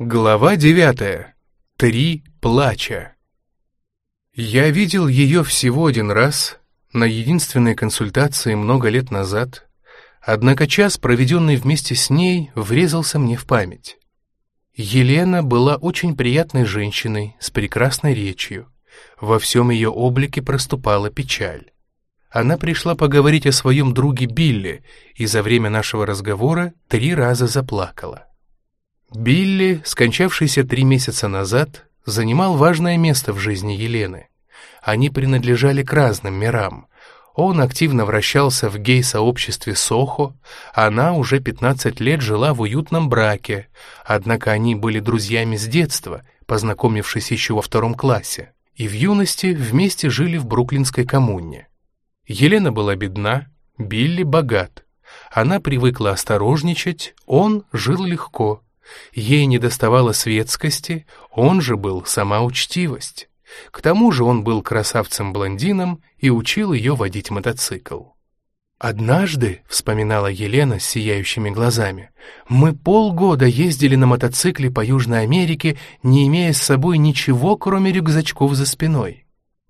Глава девятая. Три плача. Я видел ее всего один раз, на единственной консультации много лет назад, однако час, проведенный вместе с ней, врезался мне в память. Елена была очень приятной женщиной с прекрасной речью. Во всем ее облике проступала печаль. Она пришла поговорить о своем друге Билли и за время нашего разговора три раза заплакала. Билли, скончавшийся три месяца назад, занимал важное место в жизни Елены. Они принадлежали к разным мирам. Он активно вращался в гей-сообществе Сохо, она уже 15 лет жила в уютном браке, однако они были друзьями с детства, познакомившись еще во втором классе, и в юности вместе жили в бруклинской коммуне. Елена была бедна, Билли богат. Она привыкла осторожничать, он жил легко, Ей недоставало светскости, он же был сама учтивость. К тому же он был красавцем-блондином и учил ее водить мотоцикл. «Однажды», — вспоминала Елена с сияющими глазами, «мы полгода ездили на мотоцикле по Южной Америке, не имея с собой ничего, кроме рюкзачков за спиной.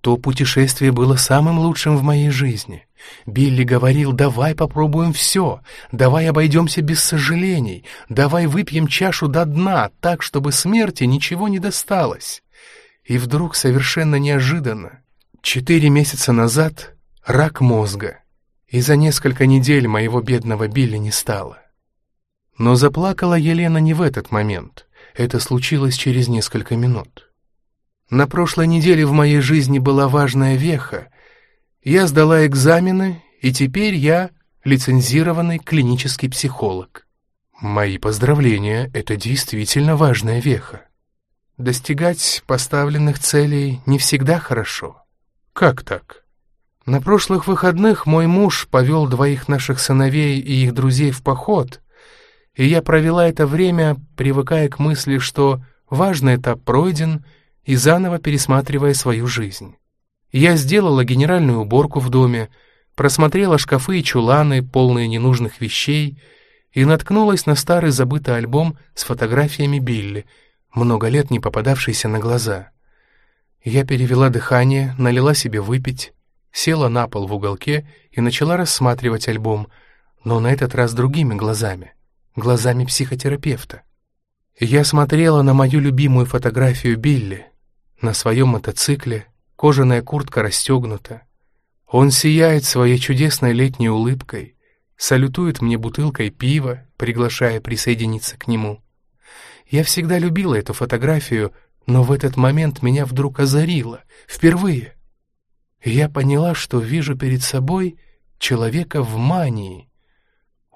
То путешествие было самым лучшим в моей жизни. Билли говорил, давай попробуем все, давай обойдемся без сожалений, давай выпьем чашу до дна, так, чтобы смерти ничего не досталось. И вдруг совершенно неожиданно, четыре месяца назад, рак мозга, и за несколько недель моего бедного Билли не стало. Но заплакала Елена не в этот момент, это случилось через несколько минут. На прошлой неделе в моей жизни была важная веха. Я сдала экзамены, и теперь я лицензированный клинический психолог. Мои поздравления, это действительно важная веха. Достигать поставленных целей не всегда хорошо. Как так? На прошлых выходных мой муж повел двоих наших сыновей и их друзей в поход, и я провела это время, привыкая к мысли, что важный этап пройден — и заново пересматривая свою жизнь. Я сделала генеральную уборку в доме, просмотрела шкафы и чуланы, полные ненужных вещей, и наткнулась на старый забытый альбом с фотографиями Билли, много лет не попадавшийся на глаза. Я перевела дыхание, налила себе выпить, села на пол в уголке и начала рассматривать альбом, но на этот раз другими глазами, глазами психотерапевта. Я смотрела на мою любимую фотографию Билли, на своем мотоцикле, кожаная куртка расстегнута. Он сияет своей чудесной летней улыбкой, салютует мне бутылкой пива, приглашая присоединиться к нему. Я всегда любила эту фотографию, но в этот момент меня вдруг озарило, впервые. я поняла, что вижу перед собой человека в мании.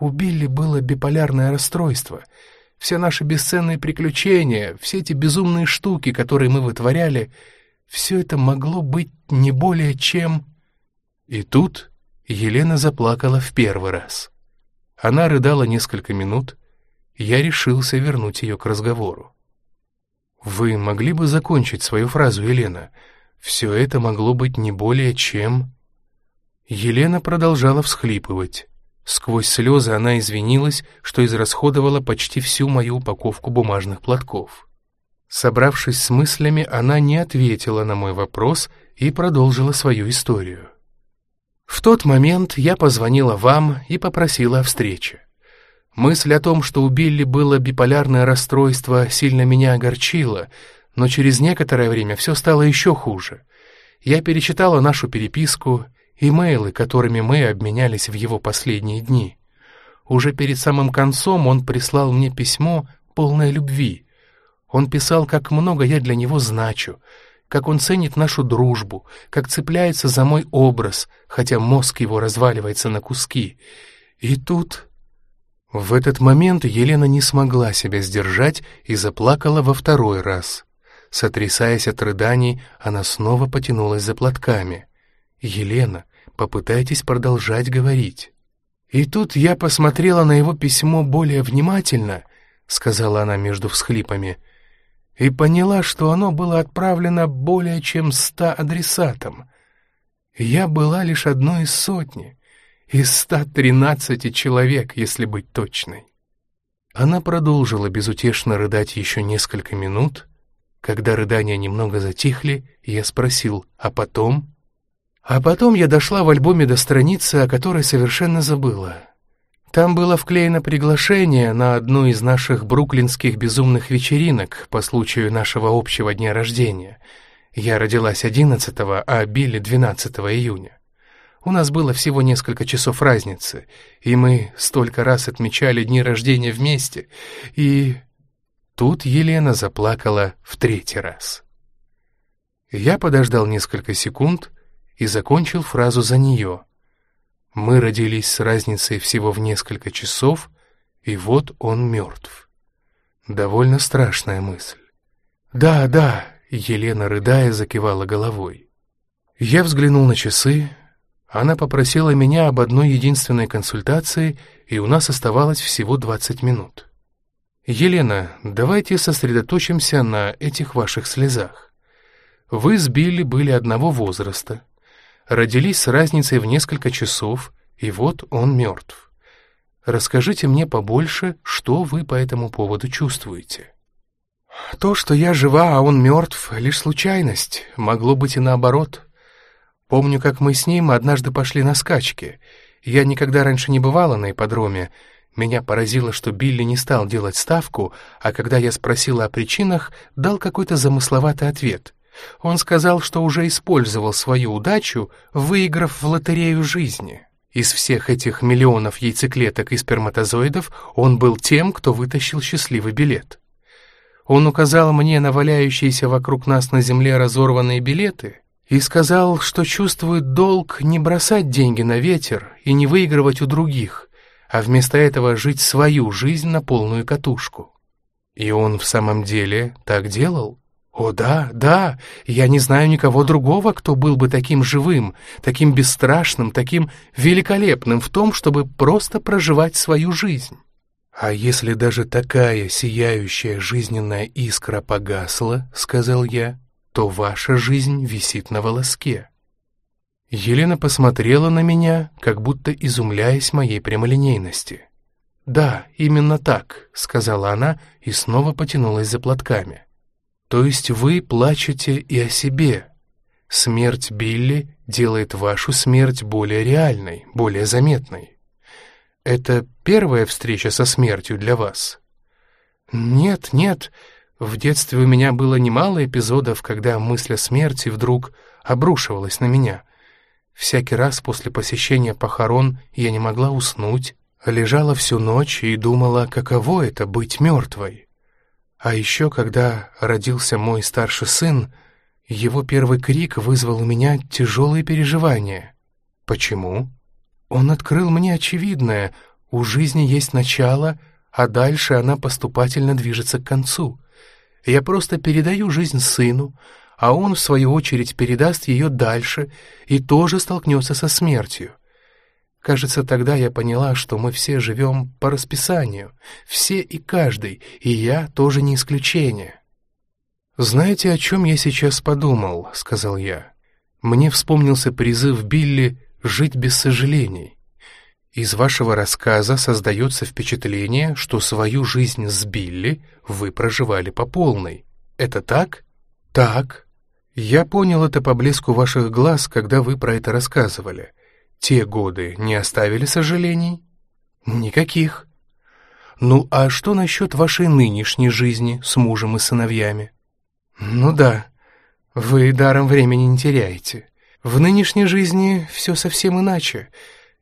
У Билли было биполярное расстройство — все наши бесценные приключения, все эти безумные штуки, которые мы вытворяли, все это могло быть не более чем... И тут Елена заплакала в первый раз. Она рыдала несколько минут, я решился вернуть ее к разговору. «Вы могли бы закончить свою фразу, Елена? Все это могло быть не более чем...» Елена продолжала всхлипывать. Сквозь слезы она извинилась, что израсходовала почти всю мою упаковку бумажных платков. Собравшись с мыслями, она не ответила на мой вопрос и продолжила свою историю. В тот момент я позвонила вам и попросила о встрече. Мысль о том, что у Билли было биполярное расстройство, сильно меня огорчила, но через некоторое время все стало еще хуже. Я перечитала нашу переписку имейлы, которыми мы обменялись в его последние дни. Уже перед самым концом он прислал мне письмо, полное любви. Он писал, как много я для него значу, как он ценит нашу дружбу, как цепляется за мой образ, хотя мозг его разваливается на куски. И тут... В этот момент Елена не смогла себя сдержать и заплакала во второй раз. Сотрясаясь от рыданий, она снова потянулась за платками. «Елена, попытайтесь продолжать говорить». «И тут я посмотрела на его письмо более внимательно», — сказала она между всхлипами, «и поняла, что оно было отправлено более чем ста адресатам. Я была лишь одной из сотни, из ста тринадцати человек, если быть точной». Она продолжила безутешно рыдать еще несколько минут. Когда рыдания немного затихли, я спросил, а потом? А потом я дошла в альбоме до страницы, о которой совершенно забыла. Там было вклеено приглашение на одну из наших бруклинских безумных вечеринок по случаю нашего общего дня рождения. Я родилась 11 а Билли 12 июня. У нас было всего несколько часов разницы, и мы столько раз отмечали дни рождения вместе, и... Тут Елена заплакала в третий раз. Я подождал несколько секунд и закончил фразу за нее. Мы родились с разницей всего в несколько часов, и вот он мертв. Довольно страшная мысль. «Да, да», — Елена, рыдая, закивала головой. Я взглянул на часы, она попросила меня об одной единственной консультации, и у нас оставалось всего 20 минут. «Елена, давайте сосредоточимся на этих ваших слезах. Вы с Билли были одного возраста, родились с разницей в несколько часов, и вот он мертв. Расскажите мне побольше, что вы по этому поводу чувствуете». «То, что я жива, а он мертв, — лишь случайность, могло быть и наоборот». Помню, как мы с ним однажды пошли на скачки. Я никогда раньше не бывала на ипподроме. Меня поразило, что Билли не стал делать ставку, а когда я спросила о причинах, дал какой-то замысловатый ответ. Он сказал, что уже использовал свою удачу, выиграв в лотерею жизни. Из всех этих миллионов яйцеклеток и сперматозоидов он был тем, кто вытащил счастливый билет. Он указал мне на валяющиеся вокруг нас на земле разорванные билеты — и сказал, что чувствует долг не бросать деньги на ветер и не выигрывать у других, а вместо этого жить свою жизнь на полную катушку. И он в самом деле так делал? О да, да, я не знаю никого другого, кто был бы таким живым, таким бесстрашным, таким великолепным в том, чтобы просто проживать свою жизнь. «А если даже такая сияющая жизненная искра погасла, — сказал я, то ваша жизнь висит на волоске. Елена посмотрела на меня, как будто изумляясь моей прямолинейности. «Да, именно так», — сказала она и снова потянулась за платками. «То есть вы плачете и о себе. Смерть Билли делает вашу смерть более реальной, более заметной. Это первая встреча со смертью для вас?» «Нет, нет», в детстве у меня было немало эпизодов, когда мысль о смерти вдруг обрушивалась на меня. Всякий раз после посещения похорон я не могла уснуть, лежала всю ночь и думала, каково это быть мертвой. А еще, когда родился мой старший сын, его первый крик вызвал у меня тяжелые переживания. Почему? Он открыл мне очевидное, у жизни есть начало, а дальше она поступательно движется к концу — я просто передаю жизнь сыну, а он, в свою очередь, передаст ее дальше и тоже столкнется со смертью. Кажется, тогда я поняла, что мы все живем по расписанию, все и каждый, и я тоже не исключение. «Знаете, о чем я сейчас подумал?» — сказал я. «Мне вспомнился призыв Билли «жить без сожалений». Из вашего рассказа создается впечатление, что свою жизнь с Билли вы проживали по полной. Это так? Так. Я понял это по блеску ваших глаз, когда вы про это рассказывали. Те годы не оставили сожалений? Никаких. Ну, а что насчет вашей нынешней жизни с мужем и сыновьями? Ну да, вы даром времени не теряете. В нынешней жизни все совсем иначе —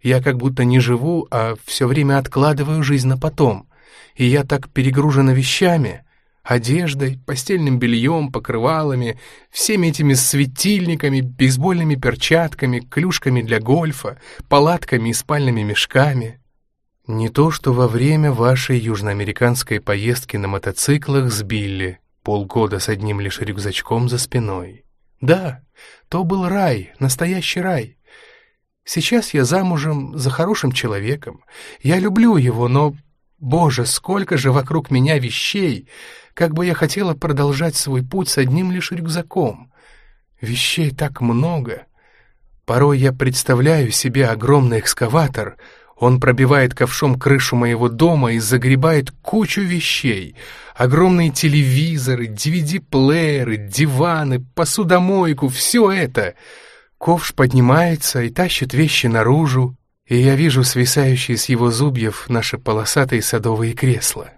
я как будто не живу, а все время откладываю жизнь на потом. И я так перегружена вещами, одеждой, постельным бельем, покрывалами, всеми этими светильниками, бейсбольными перчатками, клюшками для гольфа, палатками и спальными мешками. Не то, что во время вашей южноамериканской поездки на мотоциклах с Билли, полгода с одним лишь рюкзачком за спиной. Да, то был рай, настоящий рай. Сейчас я замужем за хорошим человеком. Я люблю его, но, боже, сколько же вокруг меня вещей, как бы я хотела продолжать свой путь с одним лишь рюкзаком. Вещей так много. Порой я представляю себе огромный экскаватор, Он пробивает ковшом крышу моего дома и загребает кучу вещей. Огромные телевизоры, DVD-плееры, диваны, посудомойку — все это. Ковш поднимается и тащит вещи наружу, и я вижу свисающие с его зубьев наши полосатые садовые кресла.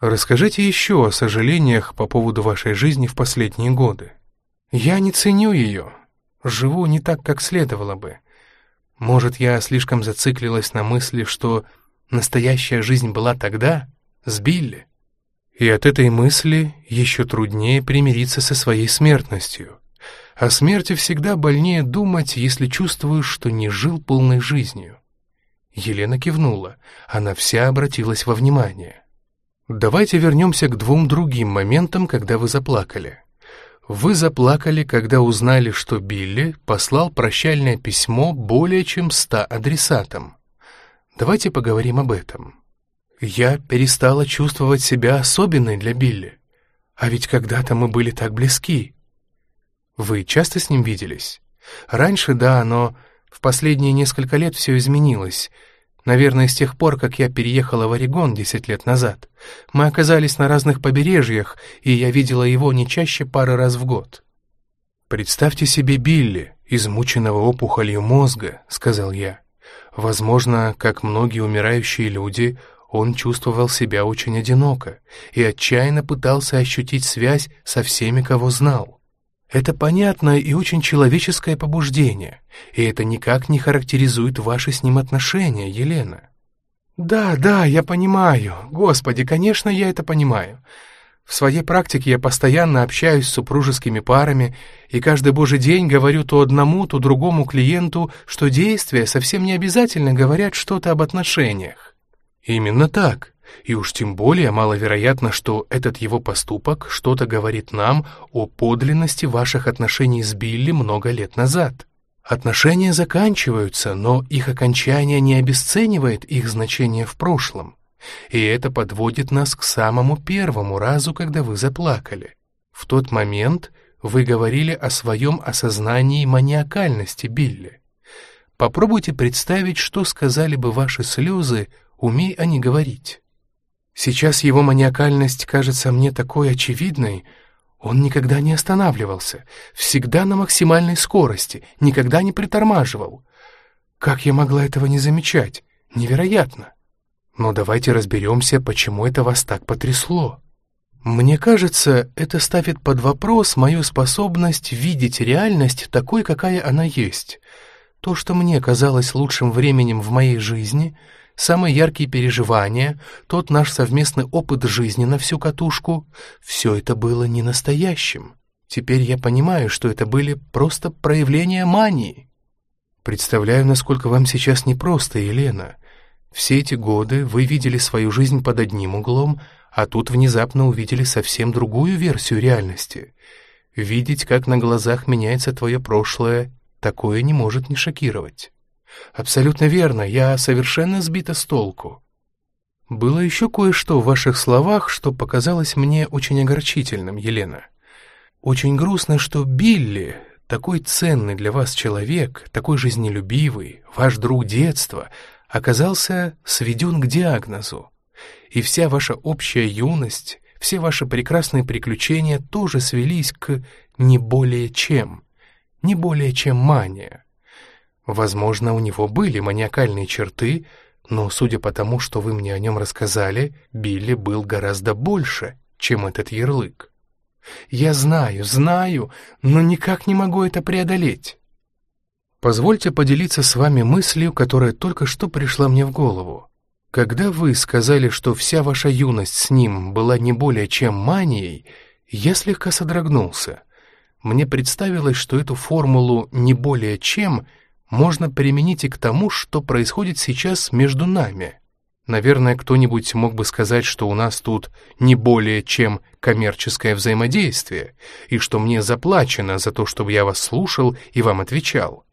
Расскажите еще о сожалениях по поводу вашей жизни в последние годы. Я не ценю ее, живу не так, как следовало бы. Может, я слишком зациклилась на мысли, что настоящая жизнь была тогда, с Билли. И от этой мысли еще труднее примириться со своей смертностью. О смерти всегда больнее думать, если чувствуешь, что не жил полной жизнью. Елена кивнула, она вся обратилась во внимание. «Давайте вернемся к двум другим моментам, когда вы заплакали. Вы заплакали, когда узнали, что Билли послал прощальное письмо более чем ста адресатам. Давайте поговорим об этом. Я перестала чувствовать себя особенной для Билли. А ведь когда-то мы были так близки. Вы часто с ним виделись? Раньше, да, но в последние несколько лет все изменилось — Наверное, с тех пор, как я переехала в Орегон десять лет назад. Мы оказались на разных побережьях, и я видела его не чаще пары раз в год. «Представьте себе Билли, измученного опухолью мозга», — сказал я. «Возможно, как многие умирающие люди, он чувствовал себя очень одиноко и отчаянно пытался ощутить связь со всеми, кого знал. Это понятное и очень человеческое побуждение, и это никак не характеризует ваши с ним отношения, Елена. Да, да, я понимаю. Господи, конечно, я это понимаю. В своей практике я постоянно общаюсь с супружескими парами и каждый божий день говорю то одному, то другому клиенту, что действия совсем не обязательно говорят что-то об отношениях. Именно так. И уж тем более маловероятно, что этот его поступок что-то говорит нам о подлинности ваших отношений с Билли много лет назад. Отношения заканчиваются, но их окончание не обесценивает их значение в прошлом. И это подводит нас к самому первому разу, когда вы заплакали. В тот момент вы говорили о своем осознании маниакальности Билли. Попробуйте представить, что сказали бы ваши слезы, умей они говорить. Сейчас его маниакальность кажется мне такой очевидной. Он никогда не останавливался, всегда на максимальной скорости, никогда не притормаживал. Как я могла этого не замечать? Невероятно. Но давайте разберемся, почему это вас так потрясло. Мне кажется, это ставит под вопрос мою способность видеть реальность такой, какая она есть. То, что мне казалось лучшим временем в моей жизни — самые яркие переживания, тот наш совместный опыт жизни на всю катушку — все это было не настоящим. Теперь я понимаю, что это были просто проявления мании. Представляю, насколько вам сейчас непросто, Елена. Все эти годы вы видели свою жизнь под одним углом, а тут внезапно увидели совсем другую версию реальности. Видеть, как на глазах меняется твое прошлое, такое не может не шокировать. Абсолютно верно, я совершенно сбита с толку. Было еще кое-что в ваших словах, что показалось мне очень огорчительным, Елена. Очень грустно, что Билли, такой ценный для вас человек, такой жизнелюбивый, ваш друг детства, оказался сведен к диагнозу. И вся ваша общая юность, все ваши прекрасные приключения тоже свелись к не более чем, не более чем мания. Возможно, у него были маниакальные черты, но, судя по тому, что вы мне о нем рассказали, Билли был гораздо больше, чем этот ярлык. Я знаю, знаю, но никак не могу это преодолеть. Позвольте поделиться с вами мыслью, которая только что пришла мне в голову. Когда вы сказали, что вся ваша юность с ним была не более чем манией, я слегка содрогнулся. Мне представилось, что эту формулу «не более чем» — можно применить и к тому, что происходит сейчас между нами. Наверное, кто-нибудь мог бы сказать, что у нас тут не более чем коммерческое взаимодействие, и что мне заплачено за то, чтобы я вас слушал и вам отвечал.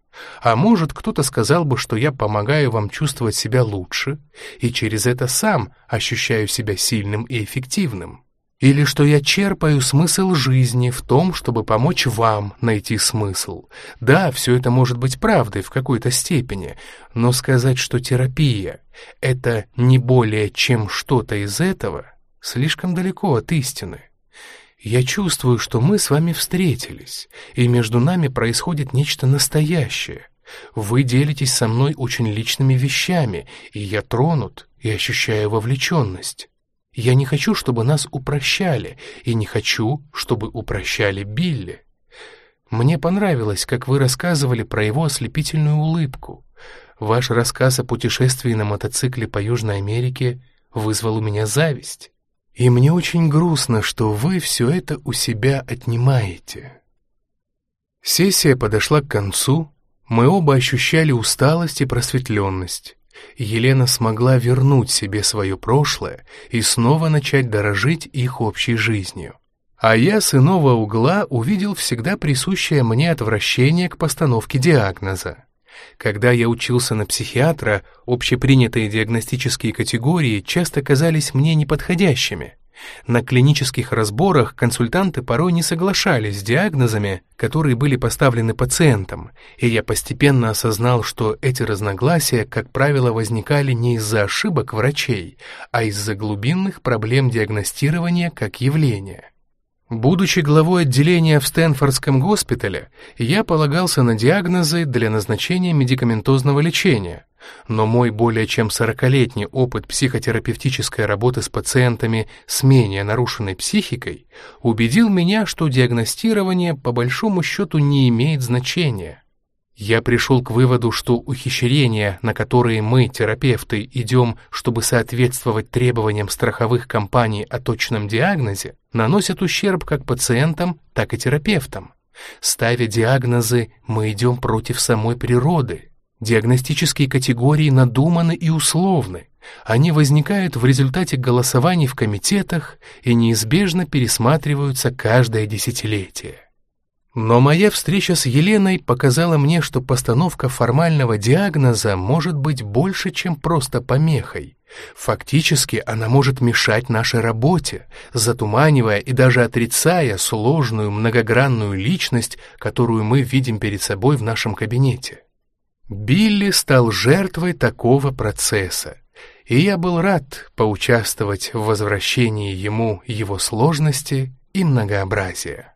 А может, кто-то сказал бы, что я помогаю вам чувствовать себя лучше, и через это сам ощущаю себя сильным и эффективным. Или что я черпаю смысл жизни в том, чтобы помочь вам найти смысл. Да, все это может быть правдой в какой-то степени, но сказать, что терапия — это не более чем что-то из этого, слишком далеко от истины. Я чувствую, что мы с вами встретились, и между нами происходит нечто настоящее. Вы делитесь со мной очень личными вещами, и я тронут и ощущаю вовлеченность. Я не хочу, чтобы нас упрощали, и не хочу, чтобы упрощали Билли. Мне понравилось, как вы рассказывали про его ослепительную улыбку. Ваш рассказ о путешествии на мотоцикле по Южной Америке вызвал у меня зависть. И мне очень грустно, что вы все это у себя отнимаете. Сессия подошла к концу, мы оба ощущали усталость и просветленность. Елена смогла вернуть себе свое прошлое и снова начать дорожить их общей жизнью. А я с иного угла увидел всегда присущее мне отвращение к постановке диагноза. Когда я учился на психиатра, общепринятые диагностические категории часто казались мне неподходящими. На клинических разборах консультанты порой не соглашались с диагнозами, которые были поставлены пациентам, и я постепенно осознал, что эти разногласия, как правило, возникали не из-за ошибок врачей, а из-за глубинных проблем диагностирования как явления. Будучи главой отделения в Стэнфордском госпитале, я полагался на диагнозы для назначения медикаментозного лечения, но мой более чем 40-летний опыт психотерапевтической работы с пациентами с менее нарушенной психикой убедил меня, что диагностирование по большому счету не имеет значения. Я пришел к выводу, что ухищрения, на которые мы, терапевты, идем, чтобы соответствовать требованиям страховых компаний о точном диагнозе, наносят ущерб как пациентам, так и терапевтам. Ставя диагнозы, мы идем против самой природы. Диагностические категории надуманы и условны. Они возникают в результате голосований в комитетах и неизбежно пересматриваются каждое десятилетие. Но моя встреча с Еленой показала мне, что постановка формального диагноза может быть больше, чем просто помехой. Фактически она может мешать нашей работе, затуманивая и даже отрицая сложную многогранную личность, которую мы видим перед собой в нашем кабинете. Билли стал жертвой такого процесса, и я был рад поучаствовать в возвращении ему его сложности и многообразия.